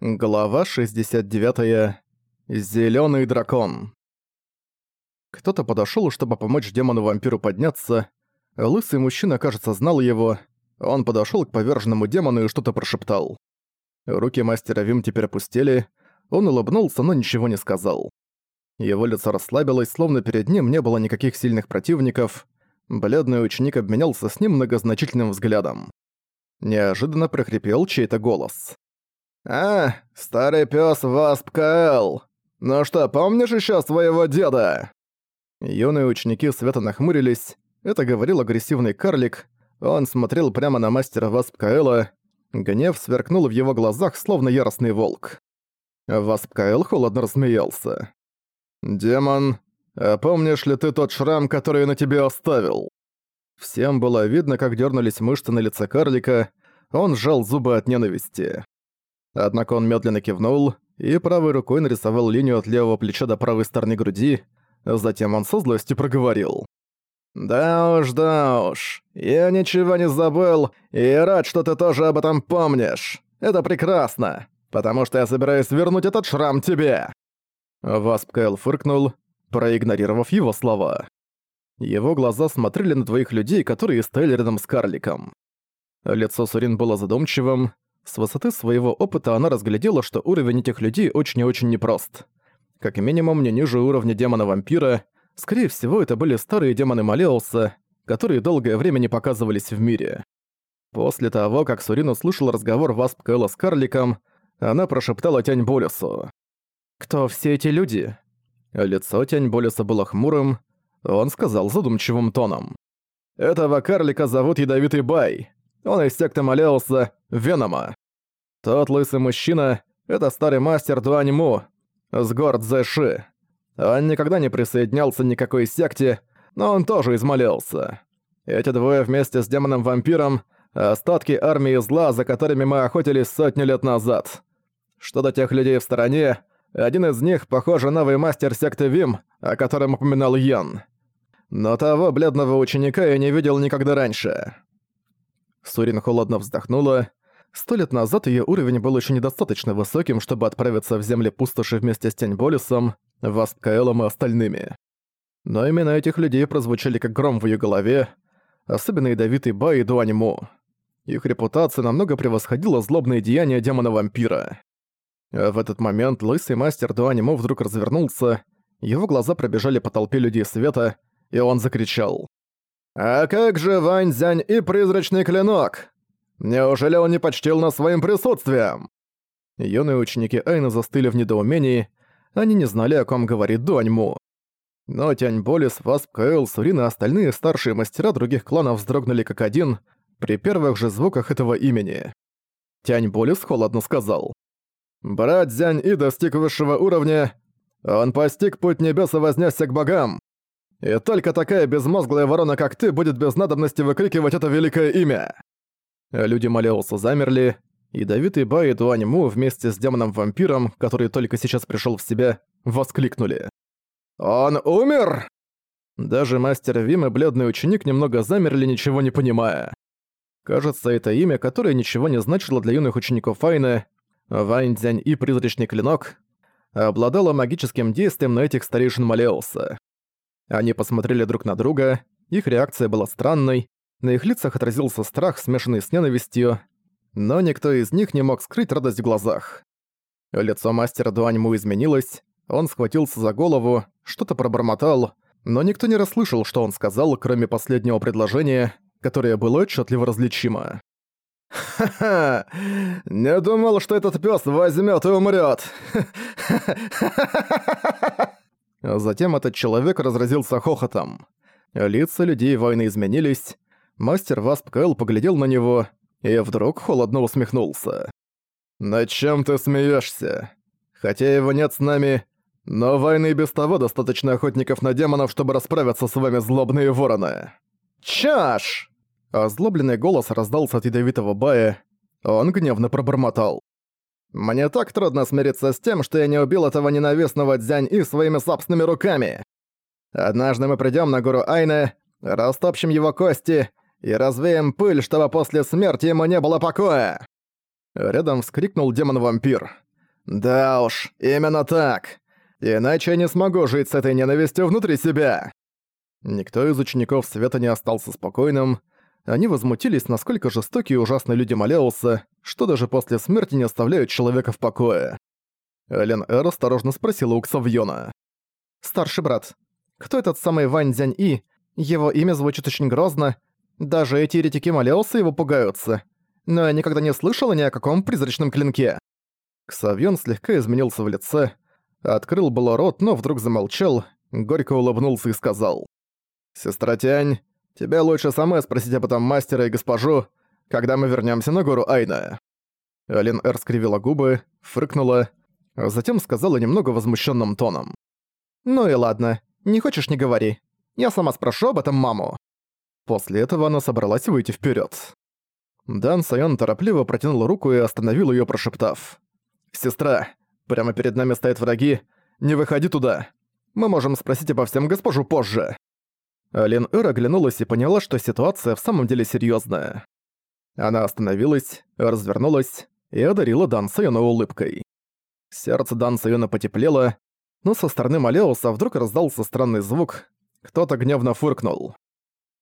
Глава 69. Зелёный дракон. Кто-то подошёл, чтобы помочь демону-вампиру подняться. Лысый мужчина, кажется, знал его. Он подошёл к поверженному демону и что-то прошептал. Руки мастера Вим теперь опустили. Он улыбнулся, но ничего не сказал. Его лицо расслабилось, словно перед ним не было никаких сильных противников. Бледный ученик обменялся с ним многозначительным взглядом. Неожиданно прохрипел чей-то голос. «А, старый пёс Васп Кэл! Ну что, помнишь ещё своего деда?» Юные ученики света нахмурились. Это говорил агрессивный карлик. Он смотрел прямо на мастера Васп Каэла. Гнев сверкнул в его глазах, словно яростный волк. Васп Каэл холодно рассмеялся. «Демон, а помнишь ли ты тот шрам, который на тебе оставил?» Всем было видно, как дернулись мышцы на лице карлика. Он сжал зубы от ненависти. Однако он медленно кивнул и правой рукой нарисовал линию от левого плеча до правой стороны груди, затем он со злостью проговорил. «Да уж, да уж, я ничего не забыл и рад, что ты тоже об этом помнишь. Это прекрасно, потому что я собираюсь вернуть этот шрам тебе!» Васп Кайл фыркнул, проигнорировав его слова. Его глаза смотрели на двоих людей, которые стояли рядом с карликом. Лицо Сурин было задумчивым, с высоты своего опыта она разглядела, что уровень этих людей очень и очень непрост. Как минимум, не ниже уровня демона-вампира. Скорее всего, это были старые демоны Малеуса, которые долгое время не показывались в мире. После того, как Сурин услышал разговор Васп Кэлла с карликом, она прошептала Тянь Болесу. «Кто все эти люди?» Лицо Тянь Болеса было хмурым, он сказал задумчивым тоном. «Этого карлика зовут Ядовитый Бай. Он из секты Малеуса Венома. Тот лысый мужчина — это старый мастер Дуань Му с гор Цзэши. Он никогда не присоединялся ни к какой секте, но он тоже измолился. Эти двое вместе с демоном-вампиром — остатки армии зла, за которыми мы охотились сотни лет назад. Что до тех людей в стороне, один из них, похоже, новый мастер секты Вим, о котором упоминал Ян. Но того бледного ученика я не видел никогда раньше. Сурин холодно вздохнула. Сто лет назад ее уровень был еще недостаточно высоким, чтобы отправиться в земли пустоши вместе с Теньболисом, Васткаэлом и остальными. Но именно этих людей прозвучали как гром в ее голове, особенно ядовитый Ба и Дуаньму. Их репутация намного превосходила злобные деяния демона-вампира. в этот момент лысый мастер Дуаньму вдруг развернулся, его глаза пробежали по толпе людей света, и он закричал. «А как же Ваньзянь и призрачный клинок? Неужели он не почтил нас своим присутствием?» Юные ученики Айна застыли в недоумении, они не знали, о ком говорит Дуаньму. Но Тянь Болис, Васп, Каэл, Сурин и остальные старшие мастера других кланов вздрогнули как один при первых же звуках этого имени. Тянь Болис холодно сказал. «Брат Зянь И достиг высшего уровня. Он постиг путь небес и вознесся к богам. И только такая безмозглая ворона, как ты, будет без надобности выкрикивать это великое имя!» Люди Малеуса замерли, и Давид и Ба и Дуань Му вместе с демоном-вампиром, который только сейчас пришел в себя, воскликнули. «Он умер!» Даже мастер Вим и бледный ученик немного замерли, ничего не понимая. Кажется, это имя, которое ничего не значило для юных учеников Файны, Вань Дзянь и Призрачный Клинок, обладало магическим действием на этих старейшин Малеуса. Они посмотрели друг на друга, их реакция была странной, на их лицах отразился страх, смешанный с ненавистью, но никто из них не мог скрыть радость в глазах. Лицо мастера Дуаньму изменилось, он схватился за голову, что-то пробормотал, но никто не расслышал, что он сказал, кроме последнего предложения, которое было отчетливо различимо. «Ха-ха! Не думал, что этот пес возьмет и умрет. Затем этот человек разразился хохотом. Лица людей войны изменились. Мастер Васп Кэл поглядел на него и вдруг холодно усмехнулся. «Над чем ты смеешься? Хотя его нет с нами, но войны без того достаточно охотников на демонов, чтобы расправиться с вами злобные вороны. Чаш!» Озлобленный голос раздался от ядовитого Бая. Он гневно пробормотал. Мне так трудно смириться с тем, что я не убил этого ненавистного Дзянь И своими собственными руками. Однажды мы придём на гору Айна, растопчем его кости и развеем пыль, чтобы после смерти ему не было покоя!» Рядом вскрикнул демон-вампир. «Да уж, именно так. Иначе я не смогу жить с этой ненавистью внутри себя». Никто из учеников Света не остался спокойным. Они возмутились, насколько жестокие и ужасные люди Малеуса, что даже после смерти не оставляют человека в покое. Элен Эр осторожно спросила у Ксавьона. «Старший брат, кто этот самый Вань Дзянь И? Его имя звучит очень грозно. Даже эти еретики Малеуса его пугаются. Но я никогда не слышала ни о каком призрачном клинке». Ксавьон слегка изменился в лице, открыл было рот, но вдруг замолчал, горько улыбнулся и сказал. «Сестра Тянь, тебе лучше самой спросить об этом мастера и госпожу, когда мы вернемся на гору Айна». Алин Эр скривила губы, фрыкнула, а затем сказала немного возмущенным тоном. «Ну и ладно, не хочешь — не говори. Я сама спрошу об этом маму». После этого она собралась выйти вперед. Дан Сайон торопливо протянул руку и остановил ее, прошептав. «Сестра, прямо перед нами стоят враги. Не выходи туда. Мы можем спросить обо всем госпожу позже». Лин Эр оглянулась и поняла, что ситуация в самом деле серьезная. Она остановилась, развернулась и одарила Дан Сайона улыбкой. Сердце Дан Сайона потеплело, но со стороны Малеуса вдруг раздался странный звук. Кто-то гневно фыркнул.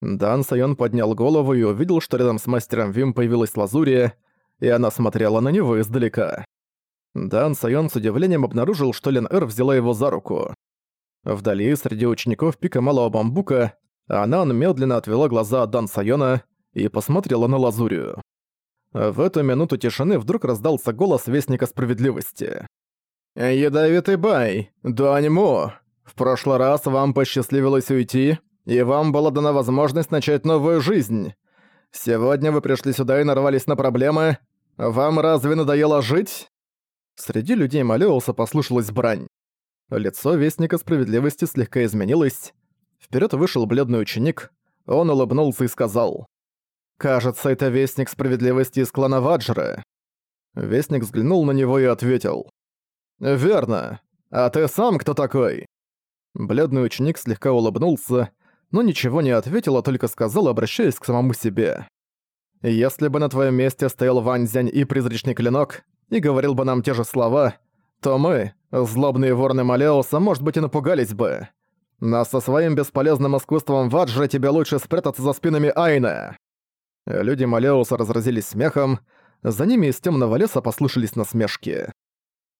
Дан Сайон поднял голову и увидел, что рядом с мастером Вим появилась Лазурия, и она смотрела на него издалека. Дан Сайон с удивлением обнаружил, что Лен Эр взяла его за руку. Вдали, среди учеников пика Малого Бамбука, Анан медленно отвела глаза от Дан Сайона и посмотрела на Лазурию. В эту минуту тишины вдруг раздался голос Вестника Справедливости. «Ядовитый бай, Дуаньму, в прошлый раз вам посчастливилось уйти, и вам была дана возможность начать новую жизнь. Сегодня вы пришли сюда и нарвались на проблемы. Вам разве надоело жить?» Среди людей Малеуса послышалась брань. Лицо Вестника Справедливости слегка изменилось. Вперед вышел бледный ученик. Он улыбнулся и сказал. «Кажется, это Вестник Справедливости из клана Ваджры». Вестник взглянул на него и ответил. «Верно. А ты сам кто такой?» Бледный ученик слегка улыбнулся, но ничего не ответил, а только сказал, обращаясь к самому себе. «Если бы на твоем месте стоял Вань Зянь и призрачный клинок, и говорил бы нам те же слова, то мы, злобные ворны Малеуса, может быть и напугались бы. Но со своим бесполезным искусством Ваджа тебе лучше спрятаться за спинами Айна». Люди Малеуса разразились смехом, за ними из темного леса послышались насмешки.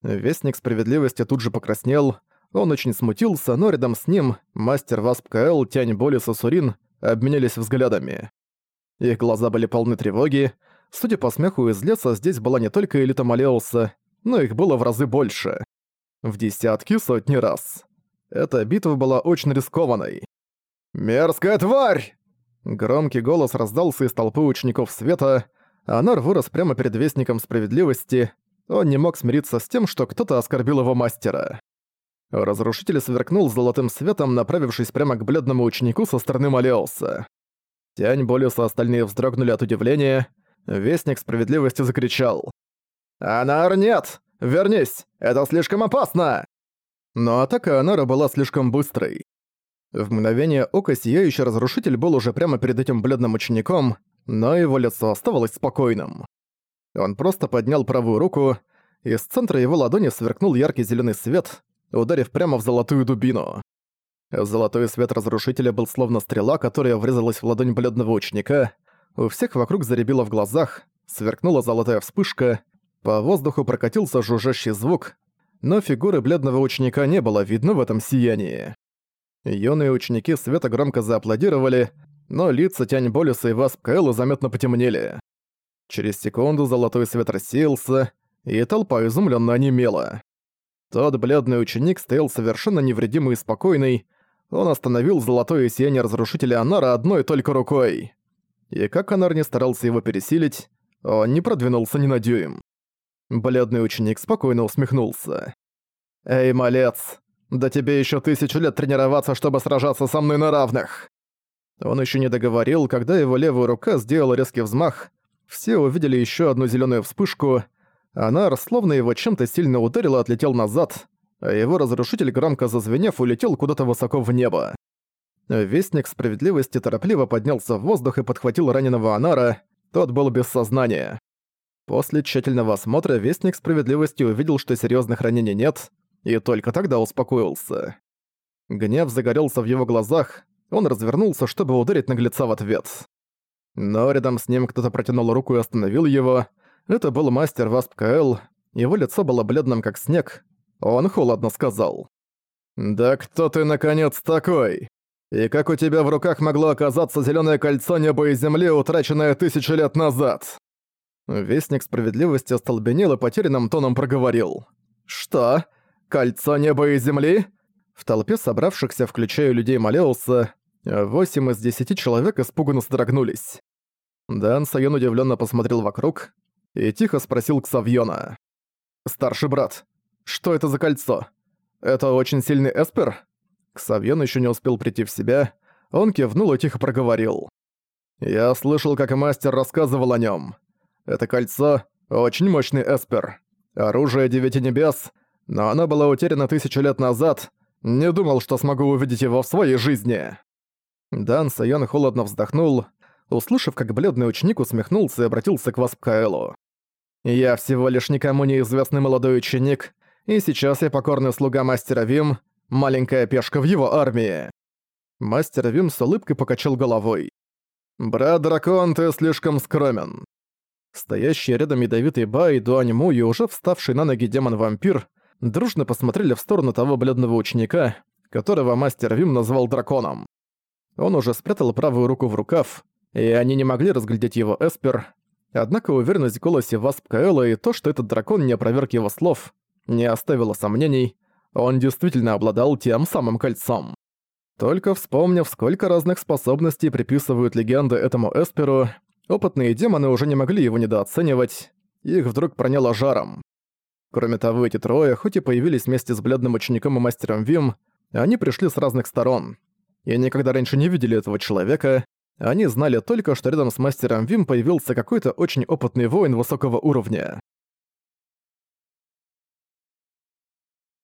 Вестник справедливости тут же покраснел, он очень смутился, но рядом с ним мастер Васп КЛ, Тянь Болис и Сурин обменялись взглядами. Их глаза были полны тревоги. Судя по смеху из леса, здесь была не только элита Малеуса, но их было в разы больше. В десятки, сотни раз. Эта битва была очень рискованной. «Мерзкая тварь!» Громкий голос раздался из толпы учеников света, а Нар вырос прямо перед Вестником Справедливости. Он не мог смириться с тем, что кто-то оскорбил его мастера. Разрушитель сверкнул золотым светом, направившись прямо к бледному ученику со стороны Малеуса. Тянь Болюса остальные вздрогнули от удивления. Вестник Справедливости закричал. «Анар, нет! Вернись! Это слишком опасно!» Но атака Анара была слишком быстрой. В мгновение ока Сияющий Разрушитель был уже прямо перед этим бледным учеником, но его лицо оставалось спокойным. Он просто поднял правую руку, и с центра его ладони сверкнул яркий зеленый свет, ударив прямо в золотую дубину. Золотой свет Разрушителя был словно стрела, которая врезалась в ладонь бледного ученика. У всех вокруг заребило в глазах, сверкнула золотая вспышка, по воздуху прокатился жужжащий звук, но фигуры бледного ученика не было видно в этом сиянии. Юные ученики света громко зааплодировали, но лица Тянь Болюса и Васп Кэлла заметно потемнели. Через секунду золотой свет рассеялся, и толпа изумленно онемела. Тот бледный ученик стоял совершенно невредимый и спокойный, он остановил золотое сияние разрушителя Анара одной только рукой. И как Анар не старался его пересилить, он не продвинулся ни на дюйм. Бледный ученик спокойно усмехнулся. «Эй, малец, да тебе еще тысячу лет тренироваться, чтобы сражаться со мной на равных!» Он еще не договорил, когда его левая рука сделала резкий взмах. Все увидели еще одну зеленую вспышку. Она, словно его чем-то сильно ударила, отлетел назад, а его разрушитель, громко зазвенев, улетел куда-то высоко в небо. Вестник справедливости торопливо поднялся в воздух и подхватил раненого Анара, тот был без сознания. После тщательного осмотра Вестник Справедливости увидел, что серьезных ранений нет, и только тогда успокоился. Гнев загорелся в его глазах, он развернулся, чтобы ударить наглеца в ответ. Но рядом с ним кто-то протянул руку и остановил его. Это был мастер Васп КЛ, его лицо было бледным как снег. Он холодно сказал. «Да кто ты, наконец, такой? И как у тебя в руках могло оказаться зеленое кольцо неба и земли, утраченное тысячи лет назад?» Вестник справедливости остолбенел и потерянным тоном проговорил. «Что? Кольцо неба и земли?» В толпе собравшихся, включая людей Малеуса, восемь из десяти человек испуганно содрогнулись. Дан Сайон удивленно посмотрел вокруг и тихо спросил Ксавьона. «Старший брат, что это за кольцо? Это очень сильный эспер?» Ксавьон еще не успел прийти в себя, он кивнул и тихо проговорил. «Я слышал, как мастер рассказывал о нем. Это кольцо — очень мощный эспер. Оружие Девяти Небес, но оно было утеряно тысячу лет назад. Не думал, что смогу увидеть его в своей жизни». Дан Сайон холодно вздохнул, услышав, как бледный ученик усмехнулся и обратился к Васп Каэлу. «Я всего лишь никому неизвестный молодой ученик, и сейчас я покорный слуга мастера Вим, маленькая пешка в его армии». Мастер Вим с улыбкой покачал головой. «Брат-дракон, ты слишком скромен». Стоящий рядом ядовитый Ба и Дуань Му и уже вставший на ноги демон-вампир дружно посмотрели в сторону того бледного ученика, которого мастер Вим назвал драконом. Он уже спрятал правую руку в рукав, и они не могли разглядеть его эспер, однако уверенность в голосе Васп Каэла и то, что этот дракон не опроверг его слов, не оставило сомнений, он действительно обладал тем самым кольцом. Только вспомнив, сколько разных способностей приписывают легенды этому эсперу, опытные демоны уже не могли его недооценивать, их вдруг проняло жаром. Кроме того, эти трое, хоть и появились вместе с бледным учеником и мастером Вим, они пришли с разных сторон. И никогда раньше не видели этого человека, они знали только, что рядом с мастером Вим появился какой-то очень опытный воин высокого уровня.